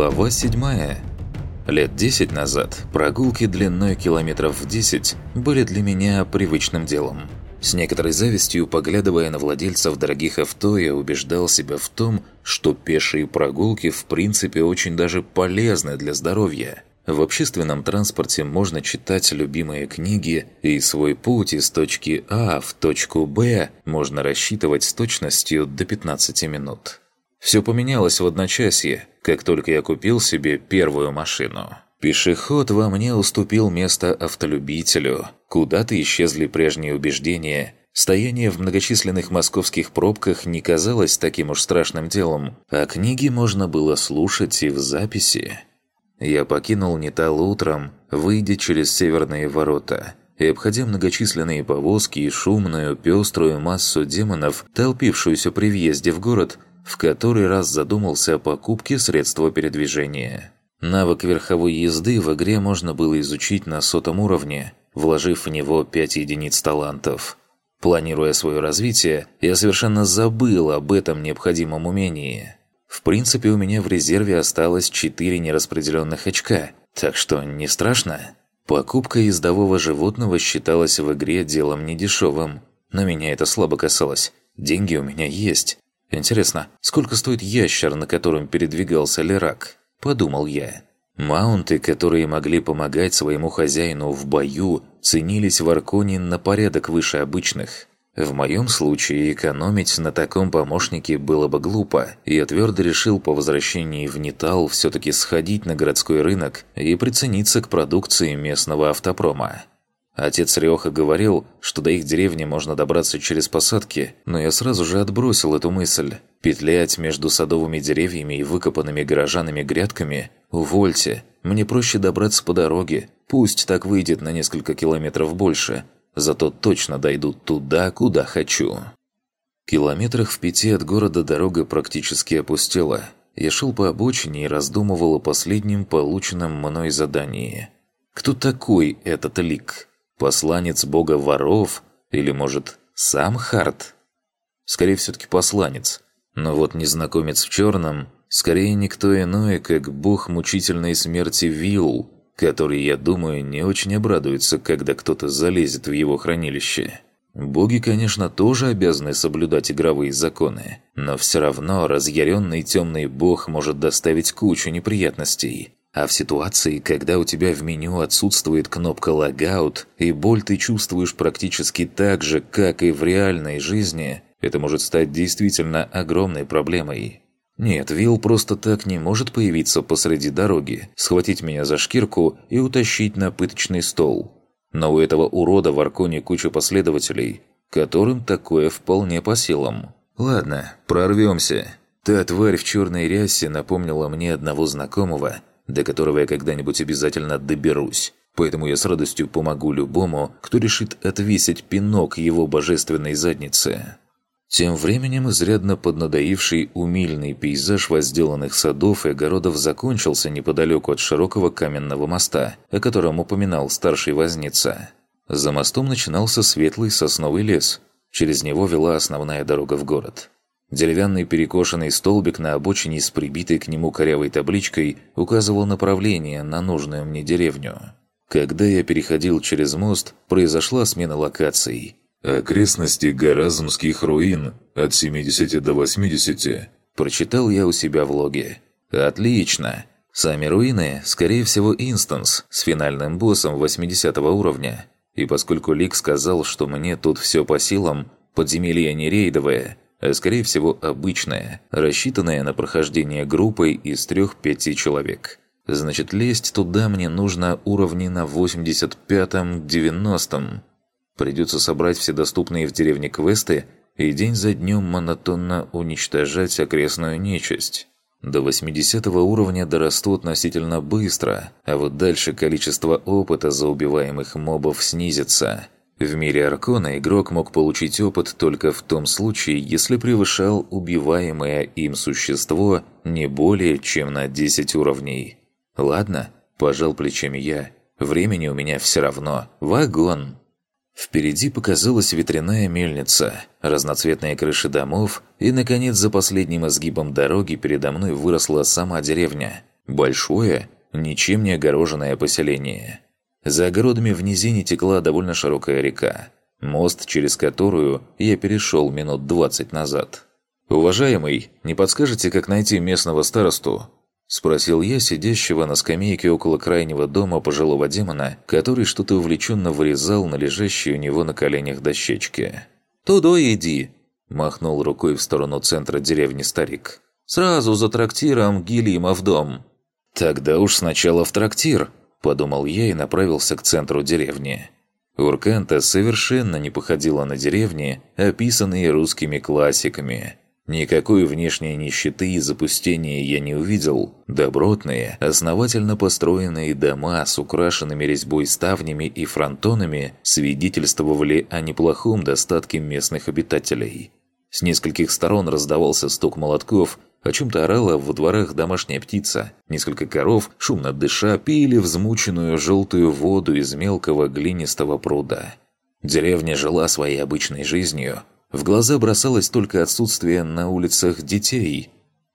Глава 7. Лет 10 назад прогулки длиной километров в 10 были для меня привычным делом. С некоторой завистью, поглядывая на владельцев дорогих авто, я убеждал себя в том, что пешие прогулки в принципе очень даже полезны для здоровья. В общественном транспорте можно читать любимые книги, и свой путь из точки А в точку Б можно рассчитывать с точностью до 15 минут. Все поменялось в одночасье, как только я купил себе первую машину. Пешеход во мне уступил место автолюбителю. Куда-то исчезли прежние убеждения. Стояние в многочисленных московских пробках не казалось таким уж страшным делом, а книги можно было слушать и в записи. Я покинул Нитал утром, выйдя через северные ворота – и обходя многочисленные повозки и шумную, пеструю массу демонов, толпившуюся при въезде в город, в который раз задумался о покупке средства передвижения. Навык верховой езды в игре можно было изучить на сотом уровне, вложив в него 5 единиц талантов. Планируя свое развитие, я совершенно забыл об этом необходимом умении. В принципе, у меня в резерве осталось 4 нераспределенных очка, так что не страшно. Покупка ездового животного считалась в игре делом недешевым, но меня это слабо касалось. Деньги у меня есть, Интересно, сколько стоит ящер, на котором передвигался Лерак? Подумал я. Маунты, которые могли помогать своему хозяину в бою, ценились в Арконе на порядок выше обычных. В моем случае экономить на таком помощнике было бы глупо, и я твердо решил по возвращении в Нитал все-таки сходить на городской рынок и прицениться к продукции местного автопрома. Отец Риоха говорил, что до их деревни можно добраться через посадки, но я сразу же отбросил эту мысль. Петлять между садовыми деревьями и выкопанными горожанами грядками – увольте, мне проще добраться по дороге, пусть так выйдет на несколько километров больше, зато точно дойду туда, куда хочу. Километрах в пяти от города дорога практически опустела. Я шел по обочине и раздумывал о последнем полученном мной задании. Кто такой этот лик? Посланец бога воров? Или, может, сам Харт? Скорее, все-таки посланец. Но вот незнакомец в черном скорее никто иной, как бог мучительной смерти Вилл, который, я думаю, не очень обрадуется, когда кто-то залезет в его хранилище. Боги, конечно, тоже обязаны соблюдать игровые законы, но все равно разъяренный темный бог может доставить кучу неприятностей. А в ситуации, когда у тебя в меню отсутствует кнопка «Логаут», и боль ты чувствуешь практически так же, как и в реальной жизни, это может стать действительно огромной проблемой. Нет, Вилл просто так не может появиться посреди дороги, схватить меня за шкирку и утащить на пыточный стол. Но у этого урода в Арконе куча последователей, которым такое вполне по силам. Ладно, прорвемся. Та тварь в черной рясе напомнила мне одного знакомого – до которого я когда-нибудь обязательно доберусь. Поэтому я с радостью помогу любому, кто решит отвесить пинок его божественной заднице. Тем временем изрядно поднадоивший умильный пейзаж возделанных садов и огородов закончился неподалеку от широкого каменного моста, о котором упоминал старший возница. За мостом начинался светлый сосновый лес. Через него вела основная дорога в город. Деревянный перекошенный столбик на обочине с прибитой к нему корявой табличкой указывал направление на нужную мне деревню. Когда я переходил через мост, произошла смена локаций. «Окрестности Горазмских руин от 70 до 80», прочитал я у себя в логе. «Отлично! Сами руины, скорее всего, инстанс с финальным боссом 80 уровня. И поскольку Лик сказал, что мне тут все по силам, подземелье не рейдовое – а скорее всего обычная, рассчитанная на прохождение группой из 3-5 человек. Значит, лезть туда мне нужно уровни на 85-90. Придется собрать все доступные в деревне квесты и день за днем монотонно уничтожать окрестную нечисть. До 80 уровня дорасту относительно быстро, а вот дальше количество опыта за убиваемых мобов снизится – в мире Аркона игрок мог получить опыт только в том случае, если превышал убиваемое им существо не более чем на 10 уровней. «Ладно», – пожал плечами я, – «времени у меня все равно. Вагон!» Впереди показалась ветряная мельница, разноцветные крыши домов, и, наконец, за последним изгибом дороги передо мной выросла сама деревня. Большое, ничем не огороженное поселение. За огородами в низине текла довольно широкая река, мост через которую я перешел минут двадцать назад. «Уважаемый, не подскажете, как найти местного старосту?» Спросил я сидящего на скамейке около крайнего дома пожилого демона, который что-то увлеченно вырезал на лежащей у него на коленях дощечке. «Туда иди!» – махнул рукой в сторону центра деревни старик. «Сразу за трактиром Гилима в дом!» «Тогда уж сначала в трактир!» – подумал я и направился к центру деревни. Урканта совершенно не походила на деревни, описанные русскими классиками – Никакой внешней нищеты и запустения я не увидел. Добротные, основательно построенные дома с украшенными резьбой ставнями и фронтонами свидетельствовали о неплохом достатке местных обитателей. С нескольких сторон раздавался стук молотков, о чем-то орала во дворах домашняя птица. Несколько коров, шумно дыша, пили взмученную желтую воду из мелкого глинистого пруда. Деревня жила своей обычной жизнью – в глаза бросалось только отсутствие на улицах детей.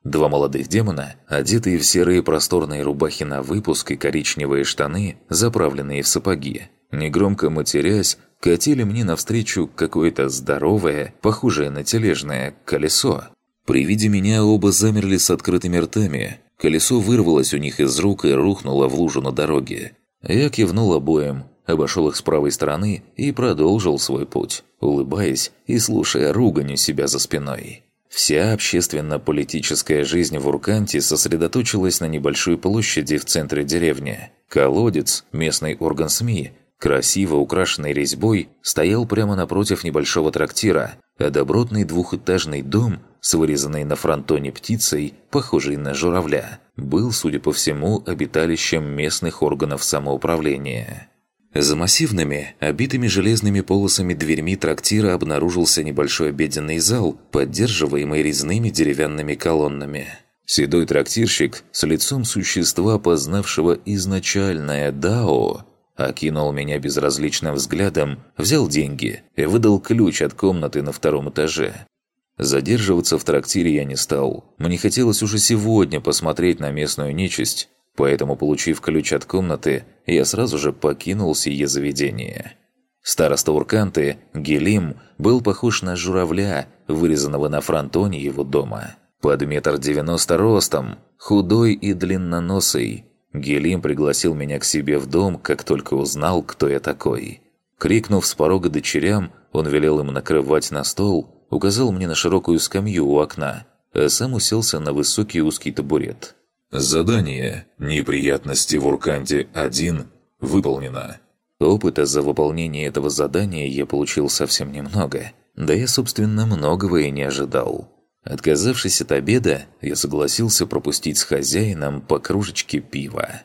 Два молодых демона, одетые в серые просторные рубахи на выпуск и коричневые штаны, заправленные в сапоги, негромко матерясь, катили мне навстречу какое-то здоровое, похожее на тележное, колесо. При виде меня оба замерли с открытыми ртами. Колесо вырвалось у них из рук и рухнуло в лужу на дороге. Я кивнул обоим, обошел их с правой стороны и продолжил свой путь, улыбаясь и слушая ругань у себя за спиной. Вся общественно-политическая жизнь в Урканте сосредоточилась на небольшой площади в центре деревни. Колодец, местный орган СМИ, красиво украшенный резьбой, стоял прямо напротив небольшого трактира, а добротный двухэтажный дом с вырезанной на фронтоне птицей, похожей на журавля, был, судя по всему, обиталищем местных органов самоуправления. За массивными, обитыми железными полосами дверьми трактира обнаружился небольшой обеденный зал, поддерживаемый резными деревянными колоннами. Седой трактирщик с лицом существа, познавшего изначальное Дао, окинул меня безразличным взглядом, взял деньги и выдал ключ от комнаты на втором этаже. Задерживаться в трактире я не стал. Мне хотелось уже сегодня посмотреть на местную нечисть, Поэтому, получив ключ от комнаты, я сразу же покинул сие заведение. Староста Урканты, Гелим, был похож на журавля, вырезанного на фронтоне его дома. Под метр девяносто ростом, худой и длинноносый. Гелим пригласил меня к себе в дом, как только узнал, кто я такой. Крикнув с порога дочерям, он велел им накрывать на стол, указал мне на широкую скамью у окна, а сам уселся на высокий узкий табурет. Задание «Неприятности в Урканте-1» выполнено. Опыта за выполнение этого задания я получил совсем немного. Да я, собственно, многого и не ожидал. Отказавшись от обеда, я согласился пропустить с хозяином по кружечке пива.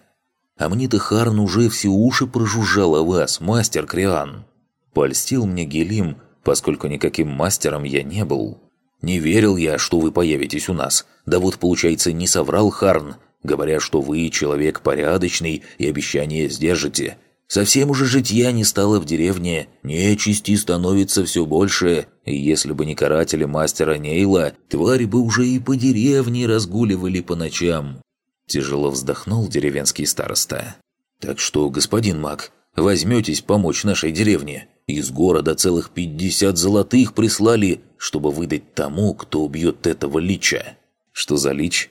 «А мне-то Харн уже все уши прожужжал о вас, мастер Криан!» Польстил мне Гелим, поскольку никаким мастером я не был. Не верил я, что вы появитесь у нас. Да вот, получается, не соврал Харн, говоря, что вы человек порядочный и обещание сдержите. Совсем уже житья не стало в деревне, нечисти становится все больше, и если бы не каратели мастера Нейла, твари бы уже и по деревне разгуливали по ночам. Тяжело вздохнул деревенский староста. Так что, господин маг, возьметесь помочь нашей деревне. Из города целых пятьдесят золотых прислали, чтобы выдать тому, кто убьет этого лича. Что за лич?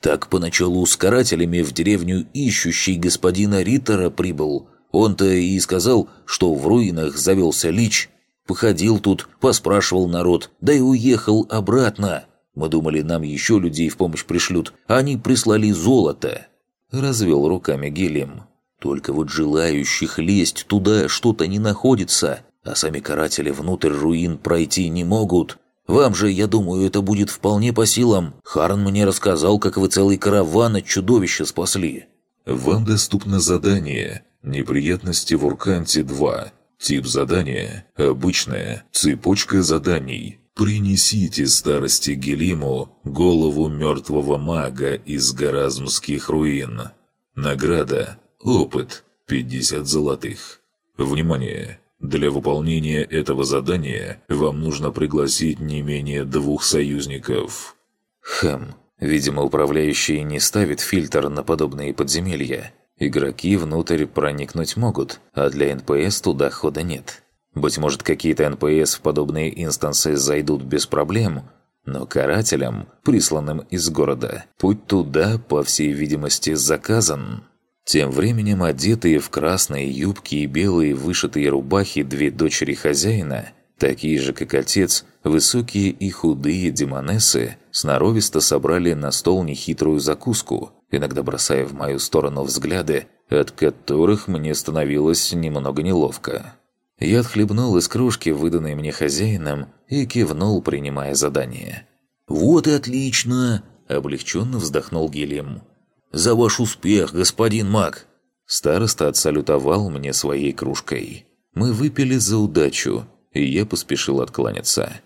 Так поначалу с карателями в деревню ищущий господина Риттера прибыл. Он-то и сказал, что в руинах завелся лич. Походил тут, поспрашивал народ, да и уехал обратно. Мы думали, нам еще людей в помощь пришлют, а они прислали золото. Развел руками Гелем. Только вот желающих лезть туда что-то не находится, а сами каратели внутрь руин пройти не могут. Вам же, я думаю, это будет вполне по силам. Харн мне рассказал, как вы целый караван от чудовища спасли». Вам доступно задание «Неприятности в Урканте-2». Тип задания – обычная цепочка заданий. Принесите старости Гелиму голову мертвого мага из Горазмских руин. Награда Опыт – 50 золотых. Внимание! Для выполнения этого задания вам нужно пригласить не менее двух союзников. Хм, Видимо, управляющий не ставит фильтр на подобные подземелья. Игроки внутрь проникнуть могут, а для НПС туда хода нет. Быть может, какие-то НПС в подобные инстансы зайдут без проблем, но карателям, присланным из города, путь туда, по всей видимости, заказан. Тем временем одетые в красные юбки и белые вышитые рубахи две дочери хозяина, такие же, как отец, высокие и худые демонессы, сноровисто собрали на стол нехитрую закуску, иногда бросая в мою сторону взгляды, от которых мне становилось немного неловко. Я отхлебнул из кружки, выданной мне хозяином, и кивнул, принимая задание. «Вот и отлично!» – облегченно вздохнул Гелем. «За ваш успех, господин маг!» Староста отсалютовал мне своей кружкой. Мы выпили за удачу, и я поспешил откланяться.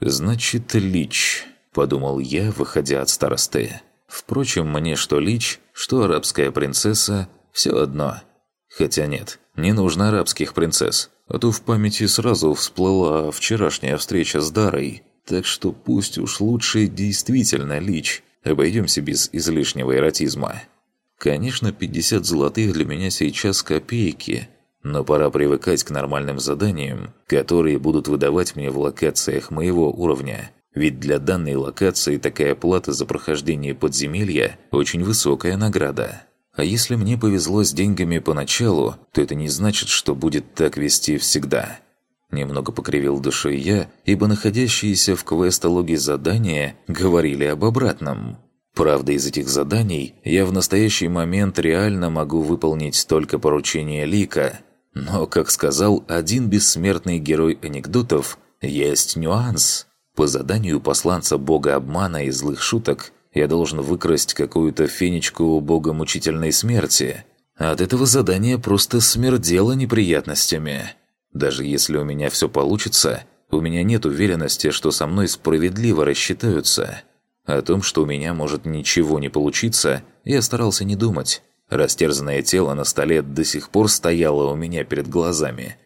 «Значит, Лич», – подумал я, выходя от старосты. Впрочем, мне что Лич, что арабская принцесса – все одно. Хотя нет, не нужно арабских принцесс, а то в памяти сразу всплыла вчерашняя встреча с Дарой. Так что пусть уж лучше действительно Лич – Обойдемся без излишнего эротизма. Конечно, 50 золотых для меня сейчас копейки, но пора привыкать к нормальным заданиям, которые будут выдавать мне в локациях моего уровня. Ведь для данной локации такая плата за прохождение подземелья – очень высокая награда. А если мне повезло с деньгами поначалу, то это не значит, что будет так вести всегда. Немного покривил душой я, ибо находящиеся в квестологе задания говорили об обратном. Правда, из этих заданий я в настоящий момент реально могу выполнить только поручение Лика. Но, как сказал один бессмертный герой анекдотов, есть нюанс. По заданию посланца бога обмана и злых шуток я должен выкрасть какую-то фенечку у бога мучительной смерти. От этого задания просто смердело неприятностями. Даже если у меня все получится, у меня нет уверенности, что со мной справедливо рассчитаются. О том, что у меня может ничего не получиться, я старался не думать. Растерзанное тело на столе до сих пор стояло у меня перед глазами.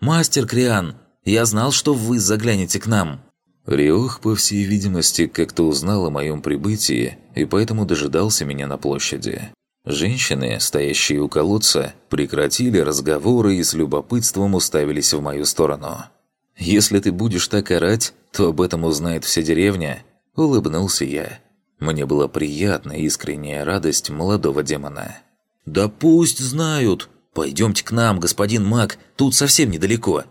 «Мастер Криан, я знал, что вы заглянете к нам!» Риох, по всей видимости, как-то узнал о моем прибытии и поэтому дожидался меня на площади. Женщины, стоящие у колодца, прекратили разговоры и с любопытством уставились в мою сторону. «Если ты будешь так орать, то об этом узнает вся деревня», – улыбнулся я. Мне была приятна искренняя радость молодого демона. «Да пусть знают! Пойдемте к нам, господин маг, тут совсем недалеко!»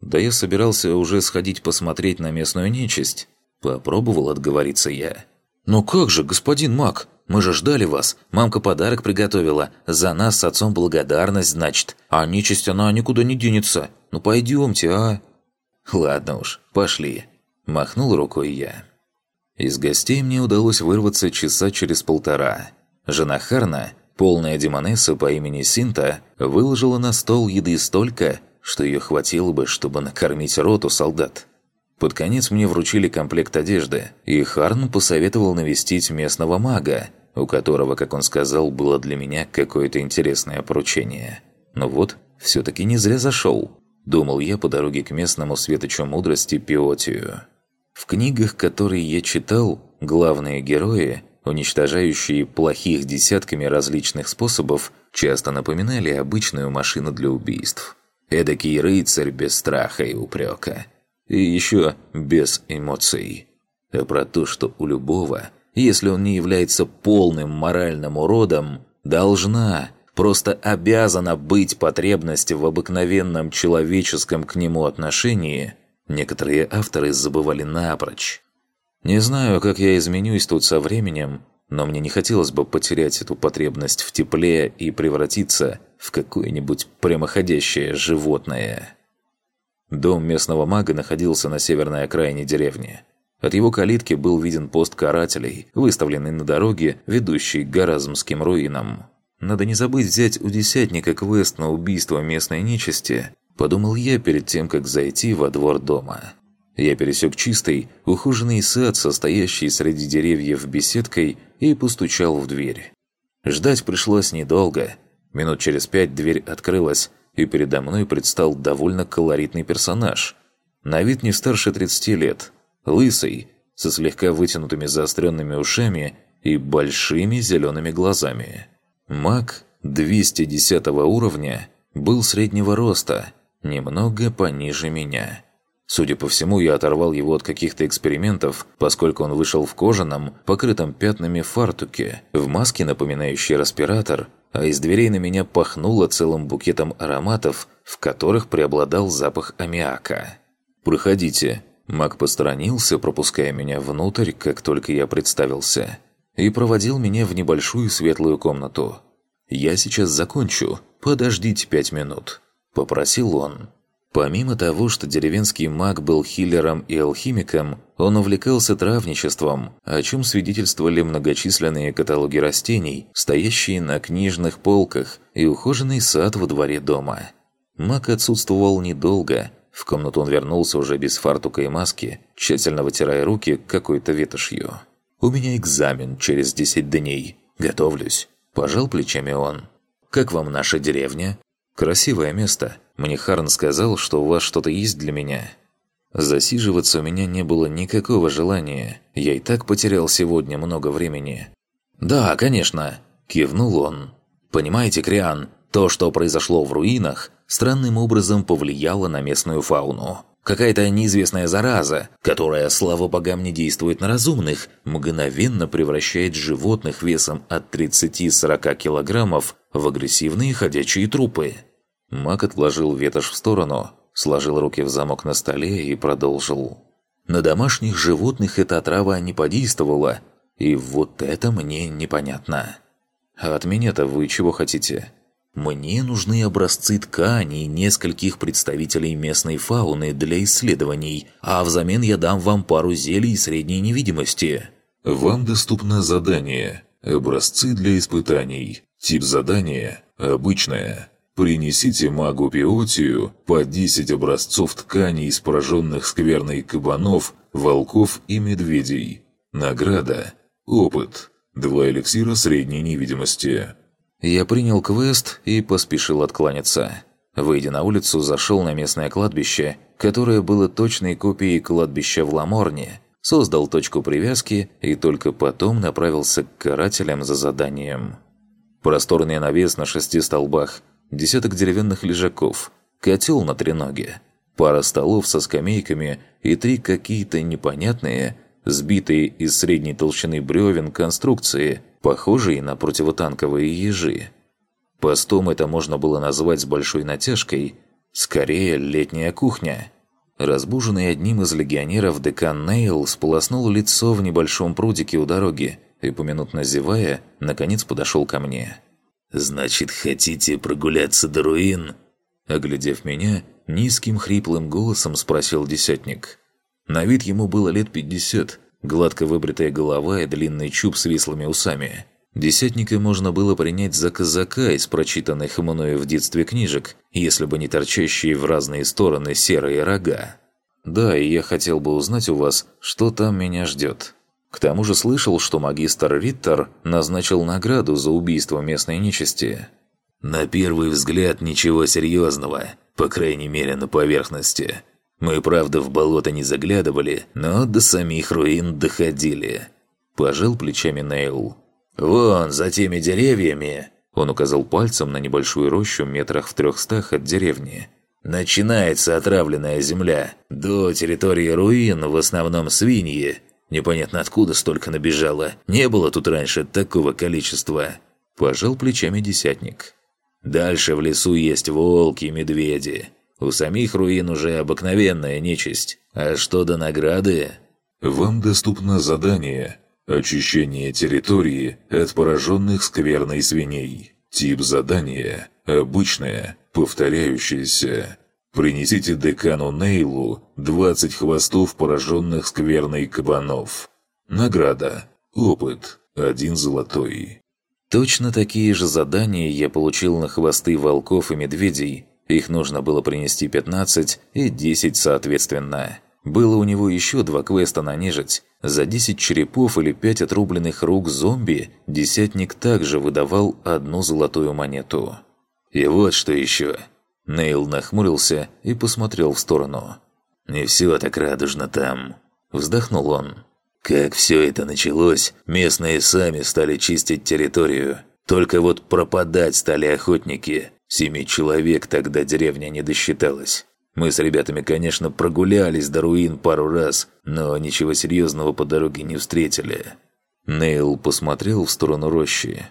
«Да я собирался уже сходить посмотреть на местную нечисть», – попробовал отговориться я. «Но как же, господин маг? Мы же ждали вас. Мамка подарок приготовила. За нас с отцом благодарность, значит. А нечисть она никуда не денется. Ну пойдемте, а?» «Ладно уж, пошли», – махнул рукой я. Из гостей мне удалось вырваться часа через полтора. Жена Харна, полная демонесса по имени Синта, выложила на стол еды столько, что ее хватило бы, чтобы накормить роту солдат. Под конец мне вручили комплект одежды, и Харн посоветовал навестить местного мага, у которого, как он сказал, было для меня какое-то интересное поручение. Но вот, все-таки не зря зашел. Думал я по дороге к местному светочу мудрости Пиотию. В книгах, которые я читал, главные герои, уничтожающие плохих десятками различных способов, часто напоминали обычную машину для убийств. Эдакий рыцарь без страха и упрека – и еще без эмоций. А про то, что у любого, если он не является полным моральным уродом, должна, просто обязана быть потребность в обыкновенном человеческом к нему отношении, некоторые авторы забывали напрочь. Не знаю, как я изменюсь тут со временем, но мне не хотелось бы потерять эту потребность в тепле и превратиться в какое-нибудь прямоходящее животное. Дом местного мага находился на северной окраине деревни. От его калитки был виден пост карателей, выставленный на дороге, ведущей к Горазмским руинам. «Надо не забыть взять у десятника квест на убийство местной нечисти», подумал я перед тем, как зайти во двор дома. Я пересек чистый, ухоженный сад, состоящий среди деревьев беседкой, и постучал в дверь. Ждать пришлось недолго. Минут через пять дверь открылась, и передо мной предстал довольно колоритный персонаж. На вид не старше 30 лет, лысый, со слегка вытянутыми заостренными ушами и большими зелеными глазами. Маг 210 уровня был среднего роста, немного пониже меня. Судя по всему, я оторвал его от каких-то экспериментов, поскольку он вышел в кожаном, покрытом пятнами фартуке, в маске, напоминающей респиратор, а из дверей на меня пахнуло целым букетом ароматов, в которых преобладал запах аммиака. «Проходите». Маг посторонился, пропуская меня внутрь, как только я представился, и проводил меня в небольшую светлую комнату. «Я сейчас закончу. Подождите пять минут», – попросил он. Помимо того, что деревенский маг был хиллером и алхимиком, он увлекался травничеством, о чем свидетельствовали многочисленные каталоги растений, стоящие на книжных полках и ухоженный сад во дворе дома. Маг отсутствовал недолго. В комнату он вернулся уже без фартука и маски, тщательно вытирая руки какой-то ветошью. «У меня экзамен через 10 дней. Готовлюсь». Пожал плечами он. «Как вам наша деревня?» «Красивое место. Мне Харн сказал, что у вас что-то есть для меня». Засиживаться у меня не было никакого желания. Я и так потерял сегодня много времени. «Да, конечно», – кивнул он. «Понимаете, Криан, то, что произошло в руинах, странным образом повлияло на местную фауну. Какая-то неизвестная зараза, которая, слава богам, не действует на разумных, мгновенно превращает животных весом от 30-40 килограммов в агрессивные ходячие трупы. Мак отложил ветошь в сторону, сложил руки в замок на столе и продолжил. На домашних животных эта отрава не подействовала, и вот это мне непонятно. А от меня-то вы чего хотите? Мне нужны образцы тканей нескольких представителей местной фауны для исследований, а взамен я дам вам пару зелий средней невидимости. Вам доступно задание «Образцы для испытаний». Тип задания «Обычное». Принесите магу Пиотию по 10 образцов тканей из пораженных скверной кабанов, волков и медведей. Награда «Опыт». Два эликсира средней невидимости. Я принял квест и поспешил откланяться. Выйдя на улицу, зашел на местное кладбище, которое было точной копией кладбища в Ламорне, создал точку привязки и только потом направился к карателям за заданием. Просторный навес на шести столбах, десяток деревянных лежаков, котел на треноге, пара столов со скамейками и три какие-то непонятные, сбитые из средней толщины бревен конструкции – похожие на противотанковые ежи. Постом это можно было назвать с большой натяжкой, скорее летняя кухня. Разбуженный одним из легионеров декан Нейл сполоснул лицо в небольшом прудике у дороги и, поминутно зевая, наконец подошел ко мне. «Значит, хотите прогуляться до руин?» Оглядев меня, низким хриплым голосом спросил десятник. На вид ему было лет пятьдесят, Гладко выбритая голова и длинный чуб с вислыми усами. Десятника можно было принять за казака из прочитанных мною в детстве книжек, если бы не торчащие в разные стороны серые рога. Да, и я хотел бы узнать у вас, что там меня ждет. К тому же слышал, что магистр Риттер назначил награду за убийство местной нечисти. На первый взгляд ничего серьезного, по крайней мере на поверхности. Мы, правда, в болото не заглядывали, но до самих руин доходили. Пожал плечами Нейл. «Вон, за теми деревьями!» Он указал пальцем на небольшую рощу метрах в трехстах от деревни. «Начинается отравленная земля. До территории руин в основном свиньи. Непонятно откуда столько набежало. Не было тут раньше такого количества». Пожал плечами десятник. «Дальше в лесу есть волки и медведи. У самих руин уже обыкновенная нечисть. А что до награды? Вам доступно задание «Очищение территории от пораженных скверной свиней». Тип задания «Обычное, повторяющееся». Принесите декану Нейлу 20 хвостов пораженных скверной кабанов. Награда. Опыт. Один золотой. Точно такие же задания я получил на хвосты волков и медведей их нужно было принести 15 и 10 соответственно. Было у него еще два квеста на нежить. За 10 черепов или 5 отрубленных рук зомби десятник также выдавал одну золотую монету. И вот что еще. Нейл нахмурился и посмотрел в сторону. «Не все так радужно там», – вздохнул он. Как все это началось, местные сами стали чистить территорию. Только вот пропадать стали охотники. Семи человек тогда деревня не досчиталась. Мы с ребятами, конечно, прогулялись до руин пару раз, но ничего серьезного по дороге не встретили. Нейл посмотрел в сторону рощи.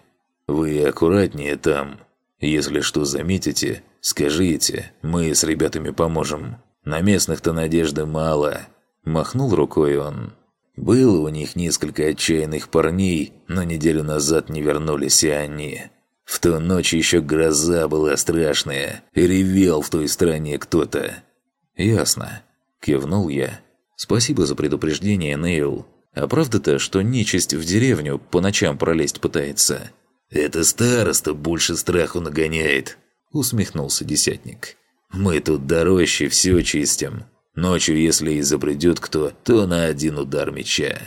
«Вы аккуратнее там. Если что заметите, скажите, мы с ребятами поможем. На местных-то надежды мало». Махнул рукой он. Было у них несколько отчаянных парней, но неделю назад не вернулись и они. В ту ночь еще гроза была страшная, и ревел в той стране кто-то. «Ясно», – кивнул я. «Спасибо за предупреждение, Нейл. А правда-то, что нечисть в деревню по ночам пролезть пытается?» «Это староста больше страху нагоняет», – усмехнулся десятник. «Мы тут до рощи все чистим. Ночью, если и забредет кто, то на один удар меча.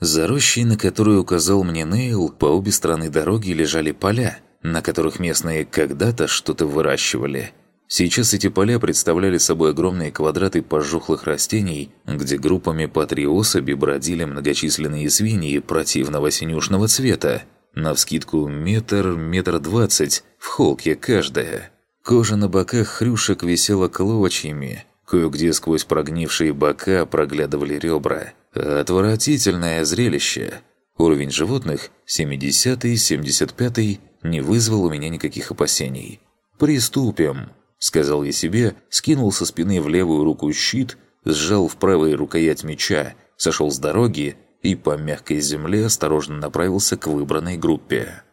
За рощей, на которую указал мне Нейл, по обе стороны дороги лежали поля, на которых местные когда-то что-то выращивали. Сейчас эти поля представляли собой огромные квадраты пожухлых растений, где группами по три особи бродили многочисленные свиньи противного синюшного цвета, навскидку метр, метр двадцать, в холке каждая. Кожа на боках хрюшек висела клочьями, Кое-где сквозь прогнившие бока проглядывали ребра. Отвратительное зрелище. Уровень животных 70-й, 75-й не вызвал у меня никаких опасений. «Приступим», — сказал я себе, скинул со спины в левую руку щит, сжал в правой рукоять меча, сошел с дороги и по мягкой земле осторожно направился к выбранной группе.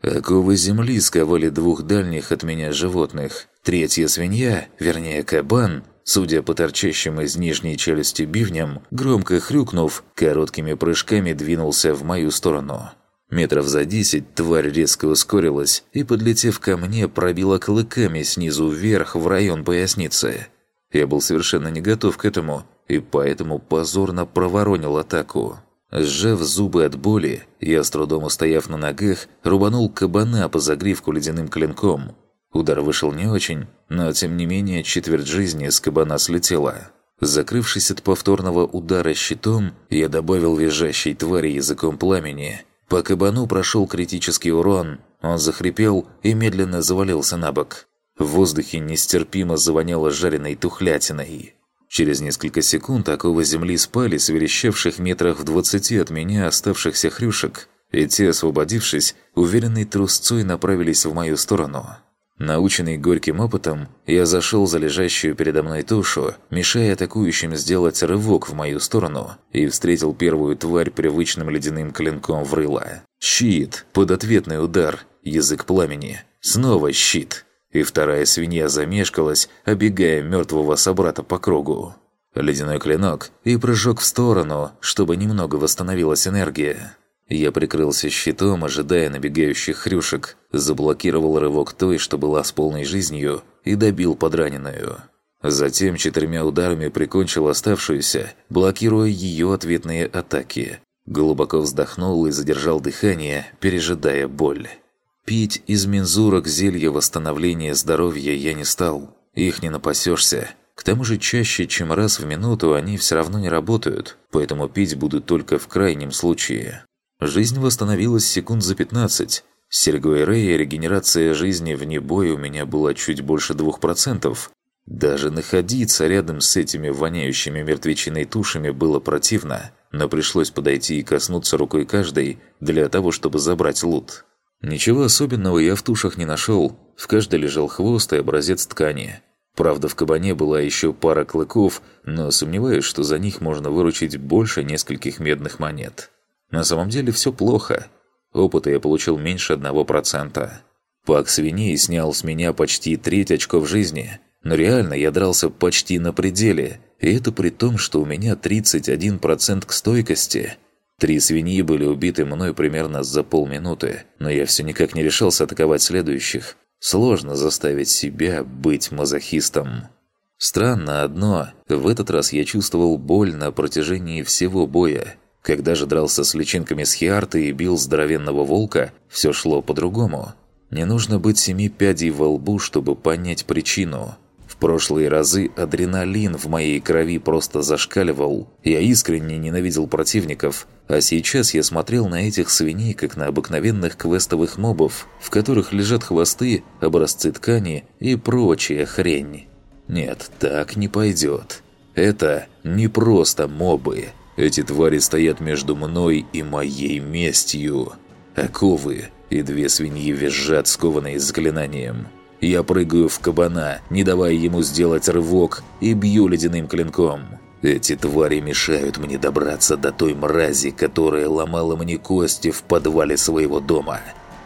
Оковы земли сковали двух дальних от меня животных. Третья свинья, вернее кабан, Судя по торчащим из нижней челюсти бивням, громко хрюкнув, короткими прыжками двинулся в мою сторону. Метров за десять тварь резко ускорилась и, подлетев ко мне, пробила клыками снизу вверх в район поясницы. Я был совершенно не готов к этому и поэтому позорно проворонил атаку. Сжав зубы от боли, я, с трудом устояв на ногах, рубанул кабана по загривку ледяным клинком, Удар вышел не очень, но тем не менее четверть жизни с кабана слетела. Закрывшись от повторного удара щитом, я добавил визжащей твари языком пламени. По кабану прошел критический урон, он захрипел и медленно завалился на бок. В воздухе нестерпимо завоняло жареной тухлятиной. Через несколько секунд оковы земли спали с верещавших метрах в двадцати от меня оставшихся хрюшек, и те, освободившись, уверенной трусцой направились в мою сторону. Наученный горьким опытом, я зашел за лежащую передо мной тушу, мешая атакующим сделать рывок в мою сторону, и встретил первую тварь привычным ледяным клинком в рыло. Щит, под ответный удар, язык пламени, снова щит. И вторая свинья замешкалась, обегая мертвого собрата по кругу. Ледяной клинок и прыжок в сторону, чтобы немного восстановилась энергия. Я прикрылся щитом, ожидая набегающих хрюшек, заблокировал рывок той, что была с полной жизнью, и добил подраненную. Затем четырьмя ударами прикончил оставшуюся, блокируя ее ответные атаки. Глубоко вздохнул и задержал дыхание, пережидая боль. Пить из мензурок зелья восстановления здоровья я не стал. Их не напасешься. К тому же чаще, чем раз в минуту, они все равно не работают, поэтому пить буду только в крайнем случае. Жизнь восстановилась секунд за 15. С Сергой Рэя регенерация жизни вне боя у меня была чуть больше 2%. Даже находиться рядом с этими воняющими мертвечиной тушами было противно, но пришлось подойти и коснуться рукой каждой для того, чтобы забрать лут. Ничего особенного я в тушах не нашел. В каждой лежал хвост и образец ткани. Правда, в кабане была еще пара клыков, но сомневаюсь, что за них можно выручить больше нескольких медных монет. На самом деле все плохо. Опыта я получил меньше одного процента. Пак свиней снял с меня почти треть очков жизни, но реально я дрался почти на пределе, и это при том, что у меня 31% к стойкости. Три свиньи были убиты мной примерно за полминуты, но я все никак не решался атаковать следующих. Сложно заставить себя быть мазохистом. Странно одно, в этот раз я чувствовал боль на протяжении всего боя, когда же дрался с личинками Схиарты и бил здоровенного волка, все шло по-другому. Не нужно быть семи пядей во лбу, чтобы понять причину. В прошлые разы адреналин в моей крови просто зашкаливал. Я искренне ненавидел противников, а сейчас я смотрел на этих свиней, как на обыкновенных квестовых мобов, в которых лежат хвосты, образцы ткани и прочая хрень. Нет, так не пойдет. Это не просто мобы. Эти твари стоят между мной и моей местью. Оковы и две свиньи визжат, скованные заклинанием. Я прыгаю в кабана, не давая ему сделать рывок, и бью ледяным клинком. Эти твари мешают мне добраться до той мрази, которая ломала мне кости в подвале своего дома.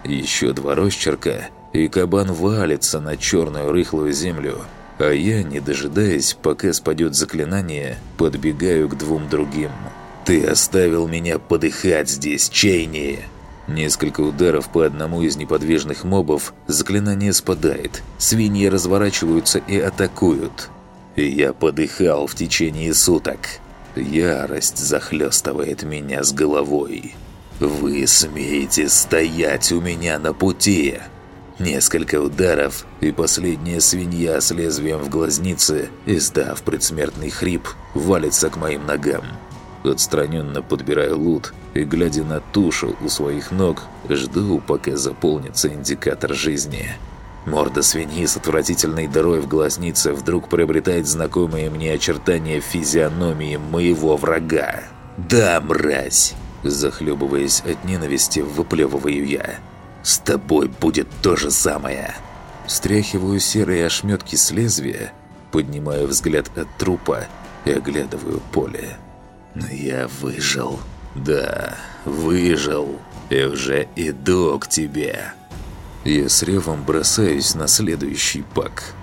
Еще два росчерка, и кабан валится на черную рыхлую землю, а я, не дожидаясь, пока спадет заклинание, подбегаю к двум другим. «Ты оставил меня подыхать здесь, Чейни!» Несколько ударов по одному из неподвижных мобов, заклинание спадает, свиньи разворачиваются и атакуют. Я подыхал в течение суток. Ярость захлестывает меня с головой. «Вы смеете стоять у меня на пути!» Несколько ударов, и последняя свинья с лезвием в глазнице, издав предсмертный хрип, валится к моим ногам. Отстраненно подбираю лут и, глядя на тушу у своих ног, жду, пока заполнится индикатор жизни. Морда свиньи с отвратительной дырой в глазнице вдруг приобретает знакомые мне очертания физиономии моего врага. «Да, мразь!» Захлебываясь от ненависти, выплевываю я. «С тобой будет то же самое!» Стряхиваю серые ошметки с лезвия, поднимаю взгляд от трупа и оглядываю поле. Но я выжил. Да, выжил. И уже иду к тебе. Я с ревом бросаюсь на следующий пак.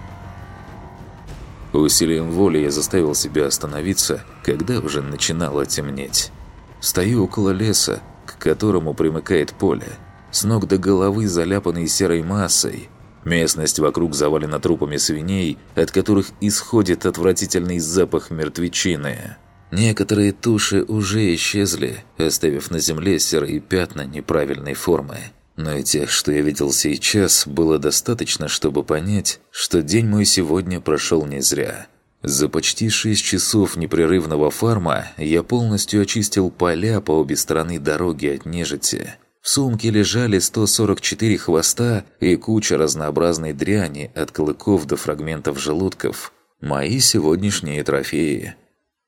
Усилием воли я заставил себя остановиться, когда уже начинало темнеть. Стою около леса, к которому примыкает поле, с ног до головы заляпанной серой массой. Местность вокруг завалена трупами свиней, от которых исходит отвратительный запах мертвечины. Некоторые туши уже исчезли, оставив на земле серые пятна неправильной формы. Но и тех, что я видел сейчас, было достаточно, чтобы понять, что день мой сегодня прошел не зря. За почти 6 часов непрерывного фарма я полностью очистил поля по обе стороны дороги от нежити. В сумке лежали 144 хвоста и куча разнообразной дряни от клыков до фрагментов желудков. Мои сегодняшние трофеи –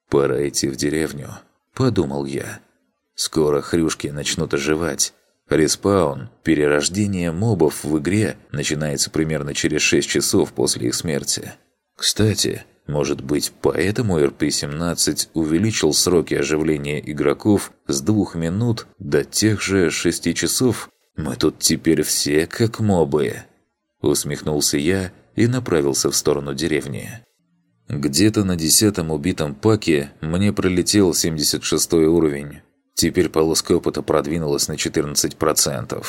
«Пора идти в деревню», – подумал я. «Скоро хрюшки начнут оживать. Респаун, перерождение мобов в игре, начинается примерно через 6 часов после их смерти. Кстати, может быть, поэтому РП-17 увеличил сроки оживления игроков с двух минут до тех же 6 часов? Мы тут теперь все как мобы. Усмехнулся я и направился в сторону деревни. Где-то на десятом убитом паке мне пролетел 76 уровень. Теперь полоска опыта продвинулась на 14%.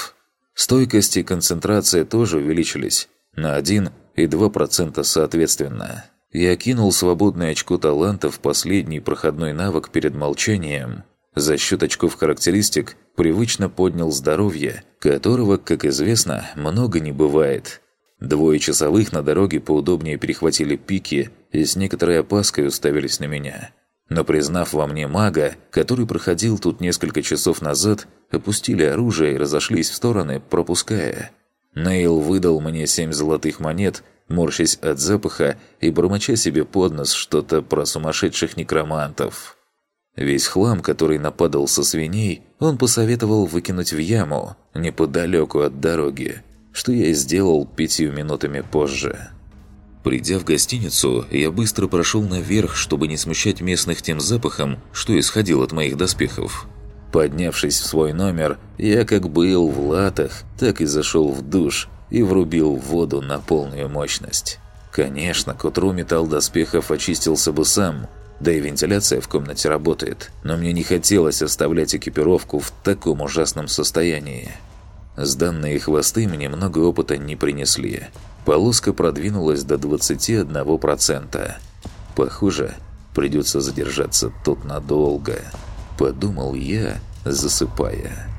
Стойкость и концентрация тоже увеличились на 1 и 2% соответственно. Я кинул свободное очко таланта в последний проходной навык перед молчанием. За счет очков характеристик привычно поднял здоровье, которого, как известно, много не бывает – Двое часовых на дороге поудобнее перехватили пики и с некоторой опаской уставились на меня. Но признав во мне мага, который проходил тут несколько часов назад, опустили оружие и разошлись в стороны, пропуская. Нейл выдал мне семь золотых монет, морщась от запаха и бормоча себе под нос что-то про сумасшедших некромантов. Весь хлам, который нападал со свиней, он посоветовал выкинуть в яму, неподалеку от дороги, что я и сделал пятью минутами позже. Придя в гостиницу, я быстро прошел наверх, чтобы не смущать местных тем запахом, что исходил от моих доспехов. Поднявшись в свой номер, я как был в латах, так и зашел в душ и врубил воду на полную мощность. Конечно, к утру металл доспехов очистился бы сам, да и вентиляция в комнате работает, но мне не хотелось оставлять экипировку в таком ужасном состоянии. Сданные хвосты мне много опыта не принесли. Полоска продвинулась до 21%. Похоже, придется задержаться тут надолго. Подумал я, засыпая.